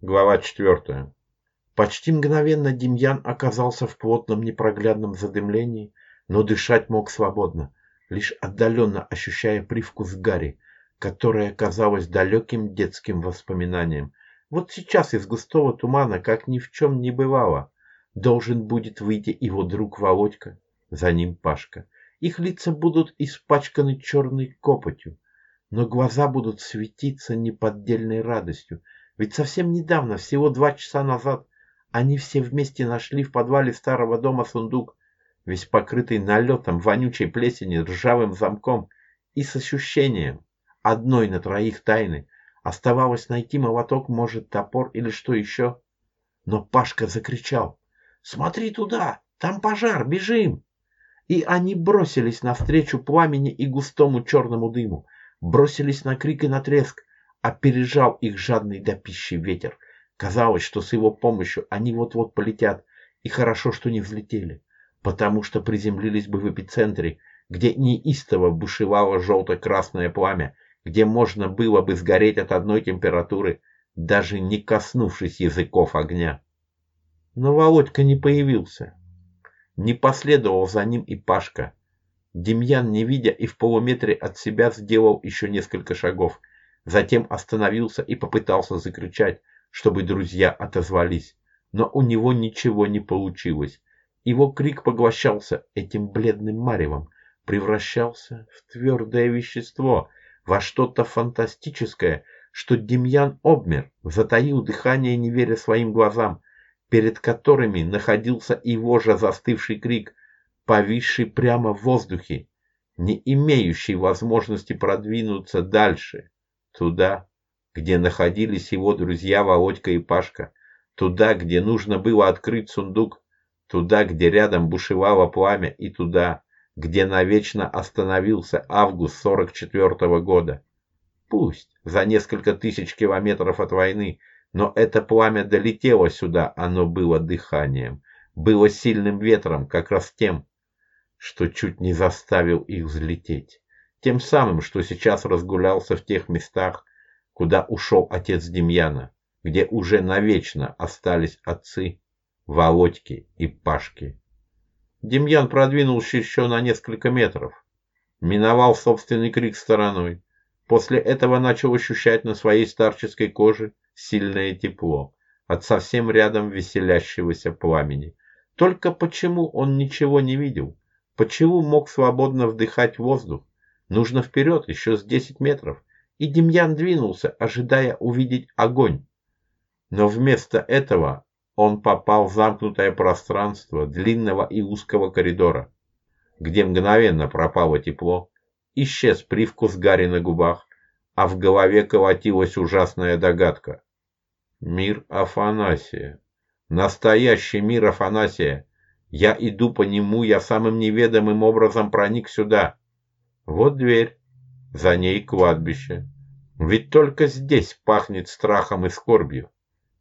Глава четвертая. Почти мгновенно Демьян оказался в плотном непроглядном задымлении, но дышать мог свободно, лишь отдаленно ощущая привкус гари, которая казалась далеким детским воспоминанием. Вот сейчас из густого тумана, как ни в чем не бывало, должен будет выйти его друг Володька, за ним Пашка. Их лица будут испачканы черной копотью, но глаза будут светиться неподдельной радостью, ведь совсем недавно, всего два часа назад, они все вместе нашли в подвале старого дома сундук, весь покрытый налетом вонючей плесени, ржавым замком и с ощущением одной на троих тайны. Оставалось найти молоток, может, топор или что еще. Но Пашка закричал. «Смотри туда! Там пожар! Бежим!» И они бросились навстречу пламени и густому черному дыму, бросились на крик и на треск, опережал их жадный до пищи ветер. Казалось, что с его помощью они вот-вот полетят, и хорошо, что не взлетели, потому что приземлились бы в эпицентре, где неистово бушевало желто-красное пламя, где можно было бы сгореть от одной температуры, даже не коснувшись языков огня. Но Володька не появился. Не последовал за ним и Пашка. Демьян, не видя и в полуметре от себя, сделал еще несколько шагов, Затем остановился и попытался закричать, чтобы друзья отозвались. Но у него ничего не получилось. Его крик поглощался этим бледным маревом, превращался в твердое вещество, во что-то фантастическое, что Демьян обмер, затаил дыхание, не веря своим глазам, перед которыми находился его же застывший крик, повисший прямо в воздухе, не имеющий возможности продвинуться дальше. Туда, где находились его друзья Володька и Пашка. Туда, где нужно было открыть сундук. Туда, где рядом бушевало пламя. И туда, где навечно остановился август 44 -го года. Пусть за несколько тысяч километров от войны, но это пламя долетело сюда, оно было дыханием, было сильным ветром, как раз тем, что чуть не заставил их взлететь тем самым, что сейчас разгулялся в тех местах, куда ушел отец Демьяна, где уже навечно остались отцы Володьки и Пашки. Демьян продвинулся еще на несколько метров, миновал собственный крик стороной. После этого начал ощущать на своей старческой коже сильное тепло от совсем рядом веселящегося пламени. Только почему он ничего не видел? Почему мог свободно вдыхать воздух? Нужно вперед, еще с десять метров. И Демьян двинулся, ожидая увидеть огонь. Но вместо этого он попал в замкнутое пространство длинного и узкого коридора, где мгновенно пропало тепло, исчез привкус гари на губах, а в голове колотилась ужасная догадка. Мир Афанасия. Настоящий мир Афанасия. Я иду по нему, я самым неведомым образом проник сюда. Вот дверь, за ней кладбище. Ведь только здесь пахнет страхом и скорбью.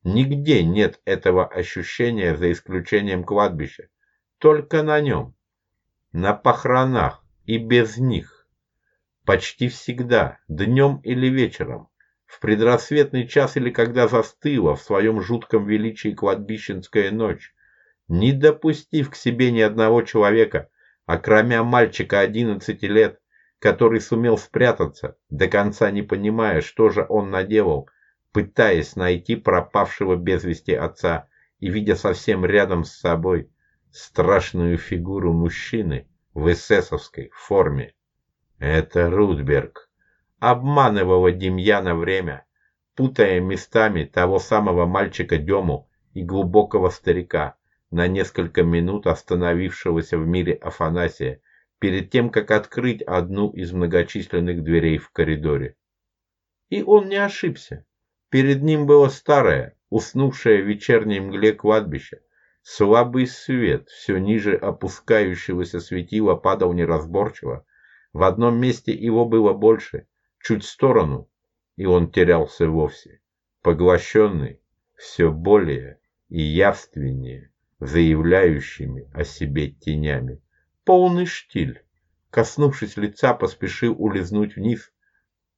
Нигде нет этого ощущения, за исключением кладбища. Только на нем. На похоронах и без них. Почти всегда, днем или вечером, в предрассветный час или когда застыла в своем жутком величии кладбищенская ночь, не допустив к себе ни одного человека, а кроме мальчика одиннадцати лет, который сумел спрятаться, до конца не понимая, что же он наделал, пытаясь найти пропавшего без вести отца и видя совсем рядом с собой страшную фигуру мужчины в эсэсовской форме. Это Рудберг. Обманывала Демьяна время, путая местами того самого мальчика Дему и глубокого старика, на несколько минут остановившегося в мире Афанасия, перед тем, как открыть одну из многочисленных дверей в коридоре. И он не ошибся. Перед ним было старое, уснувшее в вечерней мгле кладбище. Слабый свет, все ниже опускающегося светила, падал неразборчиво. В одном месте его было больше, чуть в сторону, и он терялся вовсе, поглощенный все более и явственнее заявляющими о себе тенями полный штиль. Коснувшись лица, поспешил улизнуть вниз,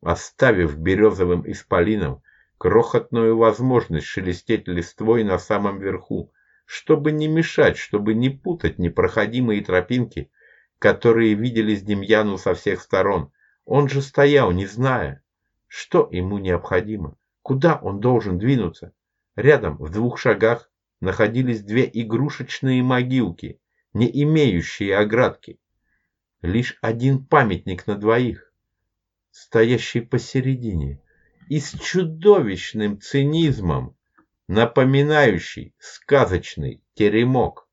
оставив березовым исполином, крохотную возможность шелестеть листвой на самом верху, чтобы не мешать, чтобы не путать непроходимые тропинки, которые виделись Демьяну со всех сторон. Он же стоял, не зная, что ему необходимо, куда он должен двинуться. Рядом, в двух шагах, находились две игрушечные могилки, не имеющие оградки. Лишь один памятник на двоих, стоящий посередине, и с чудовищным цинизмом напоминающий сказочный теремок.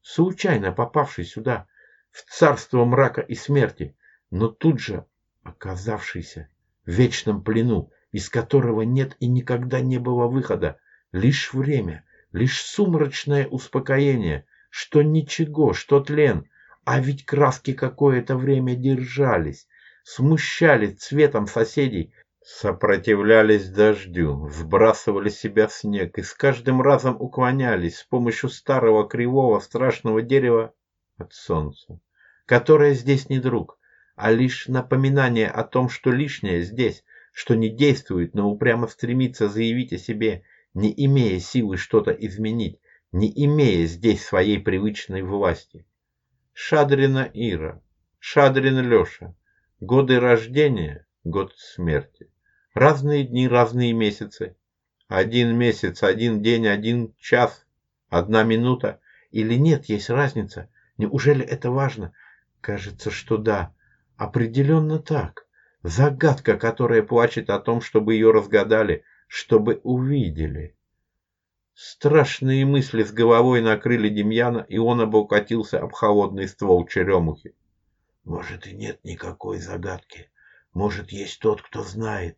Случайно попавший сюда, в царство мрака и смерти, но тут же оказавшийся в вечном плену, из которого нет и никогда не было выхода, лишь время, лишь сумрачное успокоение, что ничего, что тлен, а ведь краски какое-то время держались, смущали цветом соседей, Сопротивлялись дождю, сбрасывали себя снег и с каждым разом уклонялись с помощью старого кривого страшного дерева от солнца, которое здесь не друг, а лишь напоминание о том, что лишнее здесь, что не действует, но упрямо стремится заявить о себе, не имея силы что-то изменить, не имея здесь своей привычной власти. Шадрина Ира, Шадрин Леша, годы рождения, год смерти. Разные дни, разные месяцы. Один месяц, один день, один час, одна минута. Или нет, есть разница. Неужели это важно? Кажется, что да. Определенно так. Загадка, которая плачет о том, чтобы ее разгадали, чтобы увидели. Страшные мысли с головой накрыли Демьяна, и он облокотился об холодный ствол черемухи. Может, и нет никакой загадки. Может, есть тот, кто знает.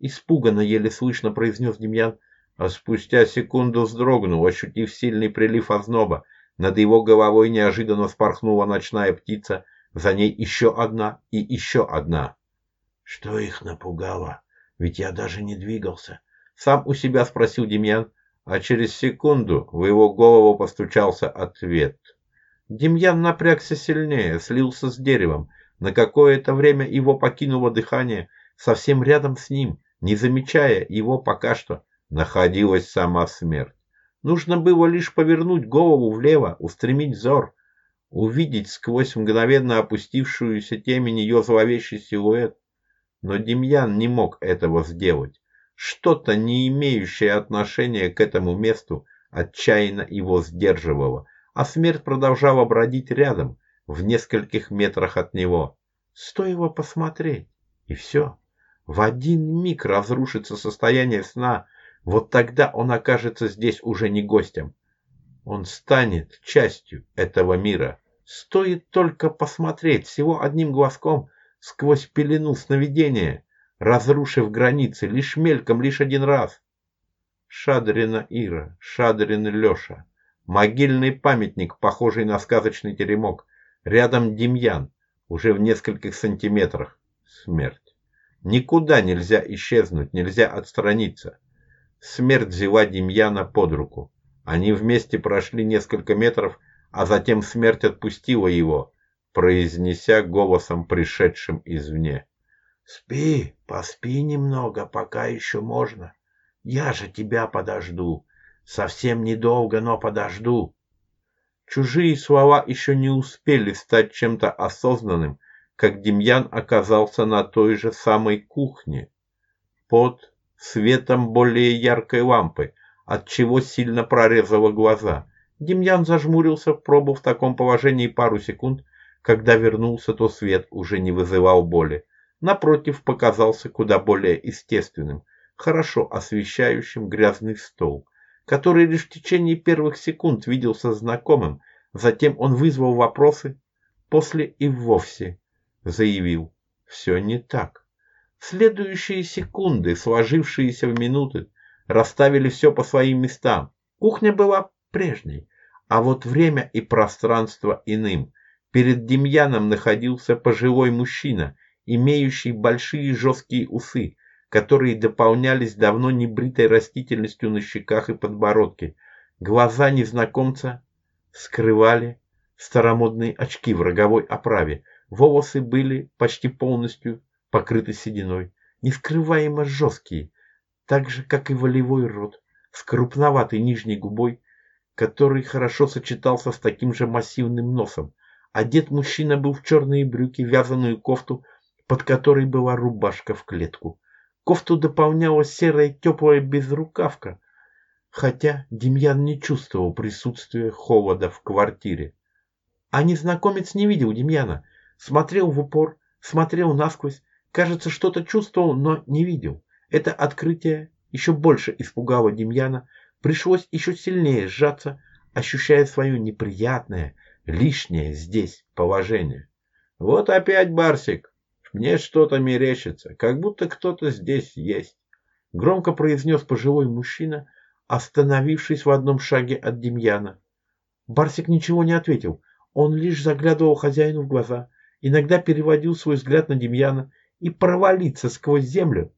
Испуганно, еле слышно произнес Демьян, а спустя секунду вздрогнул, ощутив сильный прилив озноба. Над его головой неожиданно спорхнула ночная птица, за ней еще одна и еще одна. Что их напугало? Ведь я даже не двигался. Сам у себя спросил Демьян, а через секунду в его голову постучался ответ. Демьян напрягся сильнее, слился с деревом. На какое-то время его покинуло дыхание совсем рядом с ним, не замечая его пока что, находилась сама смерть. Нужно было лишь повернуть голову влево, устремить взор, увидеть сквозь мгновенно опустившуюся темень ее зловещий силуэт. Но Демьян не мог этого сделать. Что-то, не имеющее отношения к этому месту, отчаянно его сдерживало, а смерть продолжала бродить рядом, в нескольких метрах от него. Стоило посмотреть, и все. В один миг разрушится состояние сна, вот тогда он окажется здесь уже не гостем. Он станет частью этого мира. Стоит только посмотреть всего одним глазком сквозь пелену сновидения, разрушив границы лишь мельком, лишь один раз. Шадрина Ира, Шадрин Леша. Могильный памятник, похожий на сказочный теремок. Рядом Демьян, уже в нескольких сантиметрах. Смерть. Никуда нельзя исчезнуть, нельзя отстраниться. Смерть взяла Демьяна под руку. Они вместе прошли несколько метров, а затем смерть отпустила его, произнеся голосом, пришедшим извне. «Спи, поспи немного, пока еще можно. Я же тебя подожду. Совсем недолго, но подожду». Чужие слова еще не успели стать чем-то осознанным, как Демьян оказался на той же самой кухне, под светом более яркой лампы, от чего сильно прорезало глаза. Демьян зажмурился, пробыл в таком положении пару секунд, когда вернулся, то свет уже не вызывал боли. Напротив, показался куда более естественным, хорошо освещающим грязный стол, который лишь в течение первых секунд виделся знакомым, затем он вызвал вопросы, после и вовсе заявил. Все не так. Следующие секунды, сложившиеся в минуты, расставили все по своим местам. Кухня была прежней, а вот время и пространство иным. Перед Демьяном находился пожилой мужчина, имеющий большие жесткие усы, которые дополнялись давно небритой растительностью на щеках и подбородке. Глаза незнакомца скрывали старомодные очки в роговой оправе, Волосы были почти полностью покрыты сединой, нескрываемо жесткие, так же, как и волевой рот, с крупноватой нижней губой, который хорошо сочетался с таким же массивным носом. Одет мужчина был в черные брюки, вязаную кофту, под которой была рубашка в клетку. Кофту дополняла серая теплая безрукавка, хотя Демьян не чувствовал присутствия холода в квартире. А незнакомец не видел Демьяна, смотрел в упор, смотрел насквозь, кажется, что-то чувствовал, но не видел. Это открытие еще больше испугало Демьяна, пришлось еще сильнее сжаться, ощущая свое неприятное, лишнее здесь положение. Вот опять Барсик, мне что-то мерещится, как будто кто-то здесь есть. Громко произнес пожилой мужчина, остановившись в одном шаге от Демьяна. Барсик ничего не ответил, он лишь заглядывал хозяину в глаза, иногда переводил свой взгляд на Демьяна и провалиться сквозь землю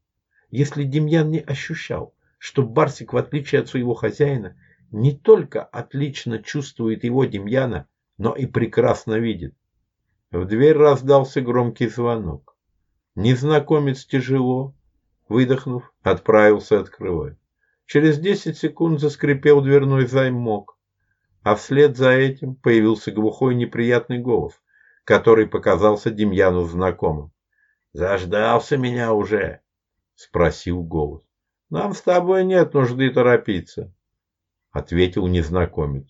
если Демьян не ощущал, что Барсик, в отличие от своего хозяина, не только отлично чувствует его Демьяна, но и прекрасно видит. В дверь раздался громкий звонок. Незнакомец тяжело, выдохнув, отправился открывать. Через десять секунд заскрипел дверной замок, а вслед за этим появился глухой неприятный голос, который показался Демьяну знакомым. «Заждался меня уже!» спросил голос. Нам с тобой нет нужды торопиться, ответил незнакомец.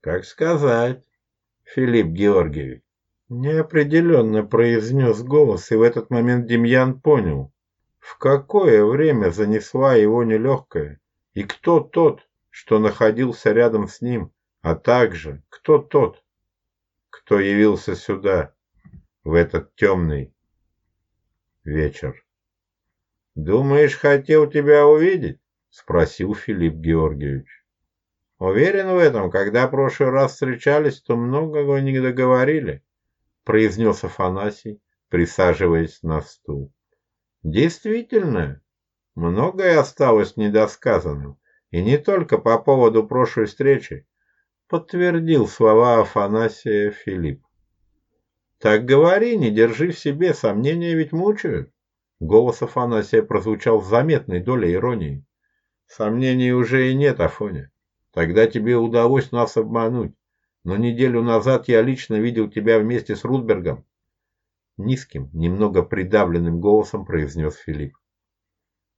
Как сказать, Филипп Георгиевич. Неопределенно произнес голос, и в этот момент Демьян понял, в какое время занесла его нелегкая, и кто тот, что находился рядом с ним, а также кто тот, кто явился сюда в этот темный вечер. «Думаешь, хотел тебя увидеть?» – спросил Филипп Георгиевич. «Уверен в этом, когда в прошлый раз встречались, то многого не договорили», – произнес Афанасий, присаживаясь на стул. «Действительно, многое осталось недосказанным, и не только по поводу прошлой встречи», – подтвердил слова Афанасия Филипп. «Так говори, не держи в себе, сомнения ведь мучают». Голос Афанасия прозвучал с заметной долей иронии. Сомнений уже и нет, Афоня. Тогда тебе удалось нас обмануть. Но неделю назад я лично видел тебя вместе с Рудбергом. Низким, немного придавленным голосом произнес Филипп.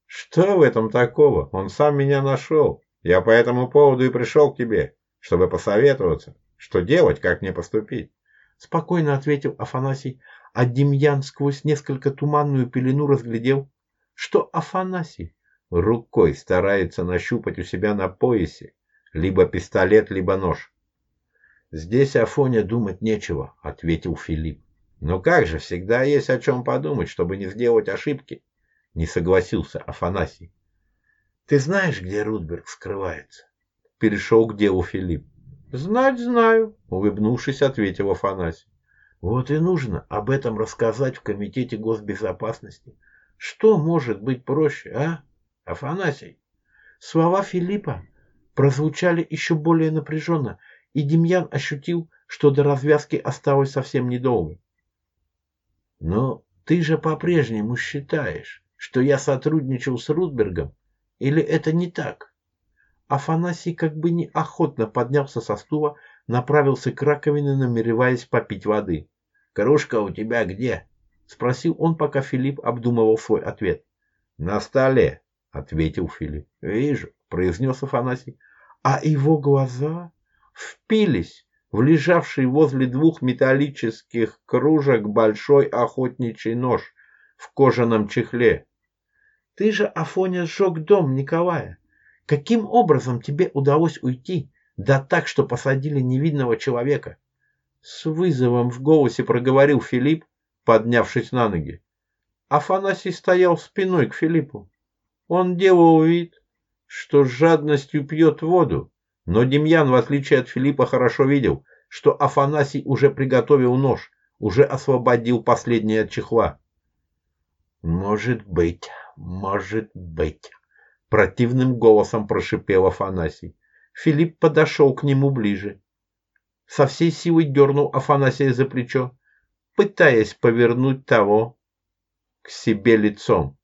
Что в этом такого? Он сам меня нашел. Я по этому поводу и пришел к тебе, чтобы посоветоваться, что делать, как мне поступить. Спокойно ответил Афанасий, а Демьян сквозь несколько туманную пелену разглядел, что Афанасий рукой старается нащупать у себя на поясе либо пистолет, либо нож. «Здесь Афоня думать нечего», — ответил Филипп. «Но как же, всегда есть о чем подумать, чтобы не сделать ошибки», — не согласился Афанасий. «Ты знаешь, где Рудберг скрывается?» — перешел к делу Филипп. «Знать знаю», — улыбнувшись, ответил Афанасий. Вот и нужно об этом рассказать в Комитете госбезопасности. Что может быть проще, а, Афанасий? Слова Филиппа прозвучали еще более напряженно, и Демьян ощутил, что до развязки осталось совсем недолго. Но ты же по-прежнему считаешь, что я сотрудничал с Рудбергом, или это не так? Афанасий как бы неохотно поднялся со стула, направился к раковине, намереваясь попить воды. «Кружка у тебя где?» — спросил он, пока Филипп обдумывал свой ответ. «На столе», — ответил Филипп. «Вижу», — произнес Афанасий. А его глаза впились в лежавший возле двух металлических кружек большой охотничий нож в кожаном чехле. «Ты же, Афоня, сжег дом Николая. Каким образом тебе удалось уйти, да так, что посадили невидного человека?» С вызовом в голосе проговорил Филипп, поднявшись на ноги. Афанасий стоял спиной к Филиппу. Он делал вид, что с жадностью пьет воду, но Демьян, в отличие от Филиппа, хорошо видел, что Афанасий уже приготовил нож, уже освободил последний от чехла. «Может быть, может быть», — противным голосом прошипел Афанасий. Филипп подошел к нему ближе со всей силы дернул Афанасия за плечо, пытаясь повернуть того к себе лицом.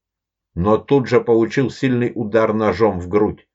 но тут же получил сильный удар ножом в грудь.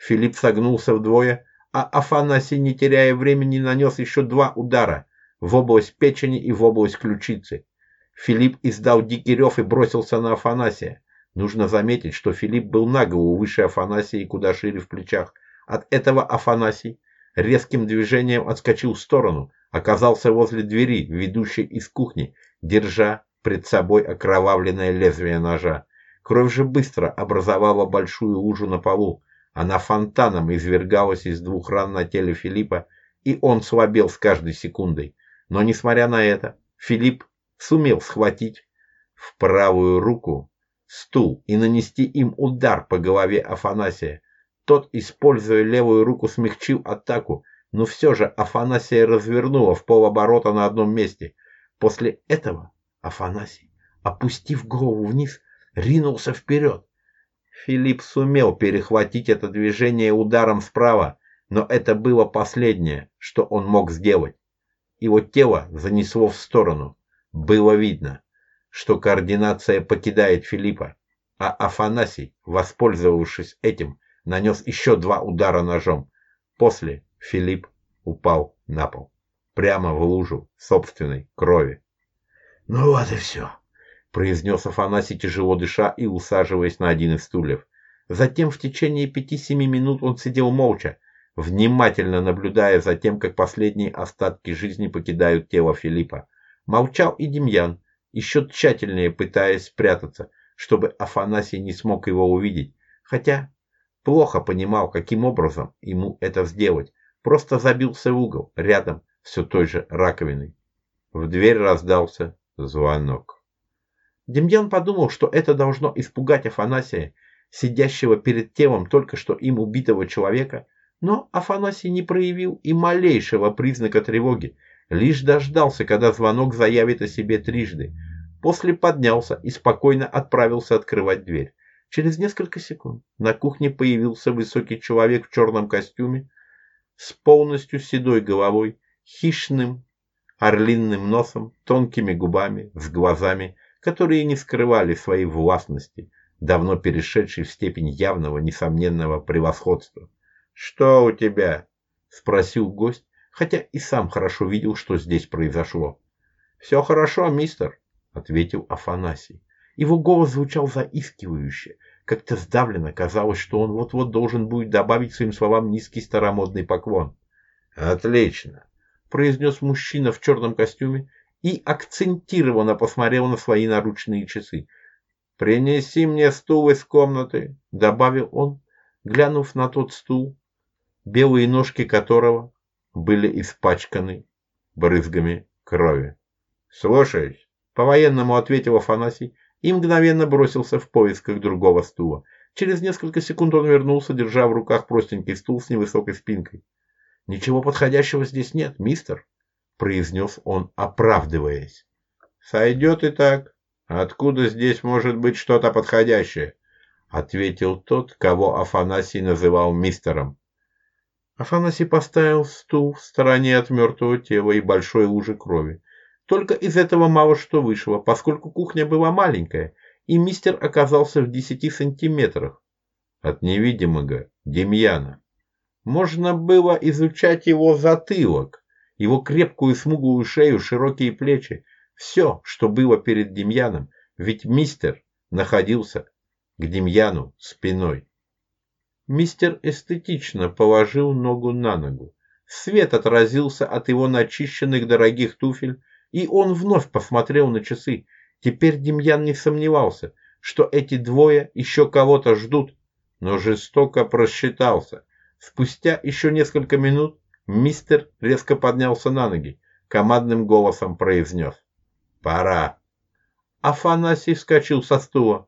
Филипп согнулся вдвое, а Афанасий, не теряя времени, нанес еще два удара в область печени и в область ключицы. Филипп издал дикий рев и бросился на Афанасия. Нужно заметить, что Филипп был на голову выше Афанасия и куда шире в плечах. От этого Афанасий резким движением отскочил в сторону, оказался возле двери, ведущей из кухни, держа пред собой окровавленное лезвие ножа. Кровь же быстро образовала большую лужу на полу. Она фонтаном извергалась из двух ран на теле Филиппа, и он слабел с каждой секундой. Но, несмотря на это, Филипп сумел схватить в правую руку стул и нанести им удар по голове Афанасия. Тот, используя левую руку, смягчил атаку, но все же Афанасия развернула в полоборота на одном месте. После этого Афанасий, опустив голову вниз, ринулся вперед. Филипп сумел перехватить это движение ударом справа, но это было последнее, что он мог сделать. Его тело занесло в сторону. Было видно, что координация покидает Филиппа, а Афанасий, воспользовавшись этим, нанес еще два удара ножом. После Филипп упал на пол, прямо в лужу собственной крови. «Ну вот и все», — произнес Афанасий, тяжело дыша и усаживаясь на один из стульев. Затем в течение пяти-семи минут он сидел молча, внимательно наблюдая за тем, как последние остатки жизни покидают тело Филиппа. Молчал и Демьян, еще тщательнее пытаясь спрятаться, чтобы Афанасий не смог его увидеть, хотя плохо понимал, каким образом ему это сделать, просто забился в угол, рядом все той же раковиной. В дверь раздался звонок. Демьян подумал, что это должно испугать Афанасия, сидящего перед телом только что им убитого человека, но Афанасий не проявил и малейшего признака тревоги, лишь дождался, когда звонок заявит о себе трижды. После поднялся и спокойно отправился открывать дверь. Через несколько секунд на кухне появился высокий человек в черном костюме с полностью седой головой, хищным орлинным носом, тонкими губами, с глазами, которые не скрывали своей властности, давно перешедшей в степень явного, несомненного превосходства. «Что у тебя?» – спросил гость, хотя и сам хорошо видел, что здесь произошло. «Все хорошо, мистер», – ответил Афанасий. Его голос звучал заискивающе, как-то сдавленно казалось, что он вот-вот должен будет добавить своим словам низкий старомодный поклон. «Отлично произнес мужчина в черном костюме и акцентированно посмотрел на свои наручные часы. «Принеси мне стул из комнаты», — добавил он, глянув на тот стул, белые ножки которого были испачканы брызгами крови. «Слушаюсь», — по-военному ответил Афанасий и мгновенно бросился в поисках другого стула. Через несколько секунд он вернулся, держа в руках простенький стул с невысокой спинкой. «Ничего подходящего здесь нет, мистер», — произнес он, оправдываясь. «Сойдет и так. Откуда здесь может быть что-то подходящее?» — ответил тот, кого Афанасий называл мистером. Афанасий поставил стул в стороне от мертвого тела и большой лужи крови. Только из этого мало что вышло, поскольку кухня была маленькая, и мистер оказался в десяти сантиметрах от невидимого Демьяна. Можно было изучать его затылок, его крепкую смуглую шею, широкие плечи. Все, что было перед Демьяном, ведь мистер находился к Демьяну спиной. Мистер эстетично положил ногу на ногу. Свет отразился от его начищенных дорогих туфель, и он вновь посмотрел на часы. Теперь Демьян не сомневался, что эти двое еще кого-то ждут, но жестоко просчитался. Спустя еще несколько минут мистер резко поднялся на ноги, командным голосом произнес. «Пора». Афанасий вскочил со стула.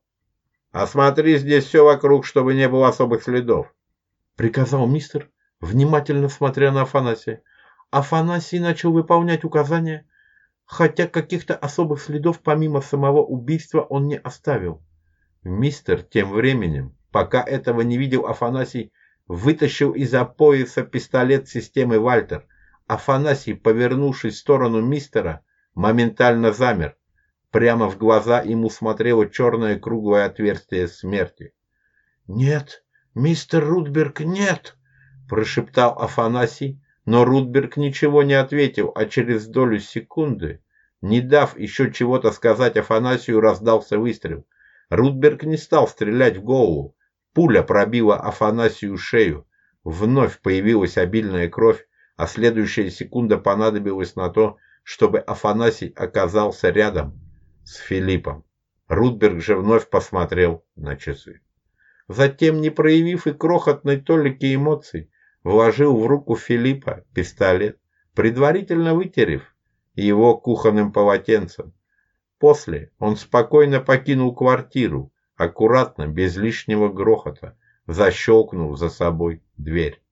«Осмотри здесь все вокруг, чтобы не было особых следов», — приказал мистер, внимательно смотря на Афанасия. Афанасий начал выполнять указания, хотя каких-то особых следов помимо самого убийства он не оставил. Мистер тем временем, пока этого не видел Афанасий, вытащил из-за пояса пистолет системы Вальтер. Афанасий, повернувшись в сторону мистера, моментально замер. Прямо в глаза ему смотрело черное круглое отверстие смерти. «Нет, мистер Рудберг, нет!» – прошептал Афанасий, но Рудберг ничего не ответил, а через долю секунды, не дав еще чего-то сказать Афанасию, раздался выстрел. Рудберг не стал стрелять в голову. Пуля пробила Афанасию шею. Вновь появилась обильная кровь, а следующая секунда понадобилась на то, чтобы Афанасий оказался рядом с Филиппом. Рудберг же вновь посмотрел на часы. Затем, не проявив и крохотной толики эмоций, вложил в руку Филиппа пистолет, предварительно вытерев его кухонным полотенцем. После он спокойно покинул квартиру, аккуратно, без лишнего грохота, защелкнув за собой дверь.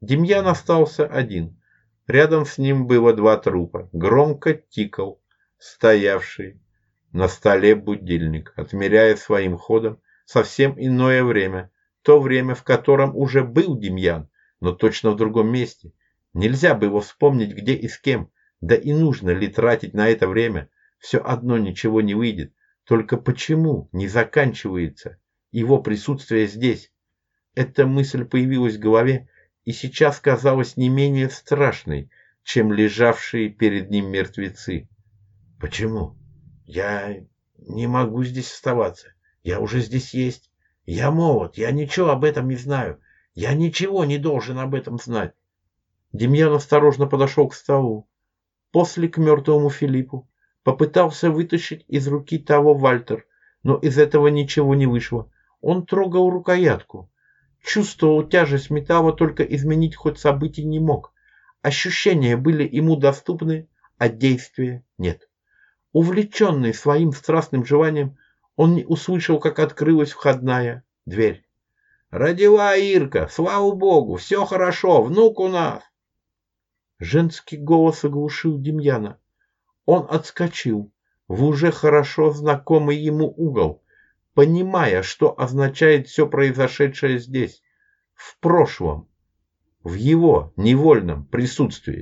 Демьян остался один. Рядом с ним было два трупа. Громко тикал стоявший на столе будильник, отмеряя своим ходом совсем иное время, то время, в котором уже был Демьян, но точно в другом месте. Нельзя было вспомнить, где и с кем, да и нужно ли тратить на это время, все одно ничего не выйдет. Только почему не заканчивается его присутствие здесь? Эта мысль появилась в голове и сейчас казалась не менее страшной, чем лежавшие перед ним мертвецы. Почему? Я не могу здесь оставаться. Я уже здесь есть. Я молод, я ничего об этом не знаю. Я ничего не должен об этом знать. Демьян осторожно подошел к столу. После к мертвому Филиппу. Попытался вытащить из руки того Вальтер, но из этого ничего не вышло. Он трогал рукоятку. Чувствовал тяжесть металла, только изменить ход событий не мог. Ощущения были ему доступны, а действия нет. Увлеченный своим страстным желанием, он не услышал, как открылась входная дверь. «Родила Ирка! Слава богу! Все хорошо! Внук у нас!» Женский голос оглушил Демьяна. Он отскочил в уже хорошо знакомый ему угол, понимая, что означает все произошедшее здесь, в прошлом, в его невольном присутствии.